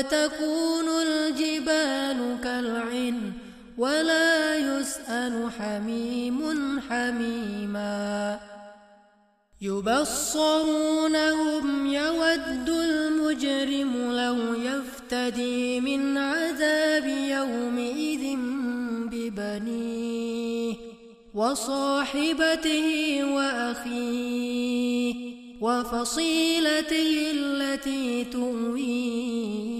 وتكون الجبال كالعن ولا يسأل حميم حميما. يبصرونهم يود المجرم لو يفتدي من عذاب يومئذ ببنيه وصاحبته وأخيه وفصيلته التي تؤويه.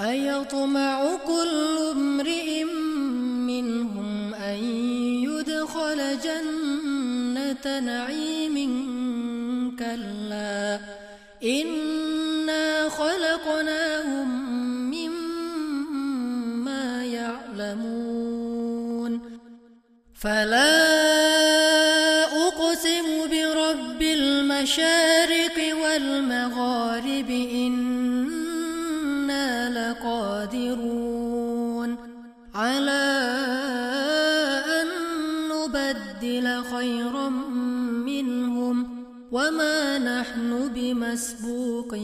أيطمع كل امرئ منهم أن يدخل جنة نعيم كلا. إنا خلقناهم مما يعلمون. فلا أقسم برب المشارق والمغارب على أن نبدل خيرا منهم وما نحن بمسبوقين.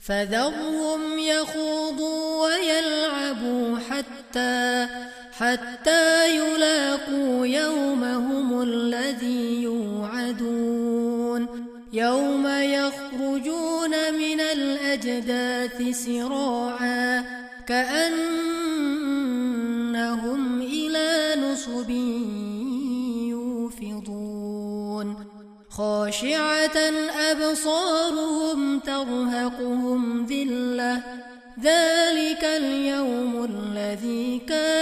فذرهم يخوضوا ويلعبوا حتى حتى يلاقوا يومهم الذي يوعدون. يوم يخرجون من الأجداث سراعا كأنهم إلى نصب يوفضون. خاشعة أبصارهم ترهقهم ذلة. ذلك اليوم الذي يوفضون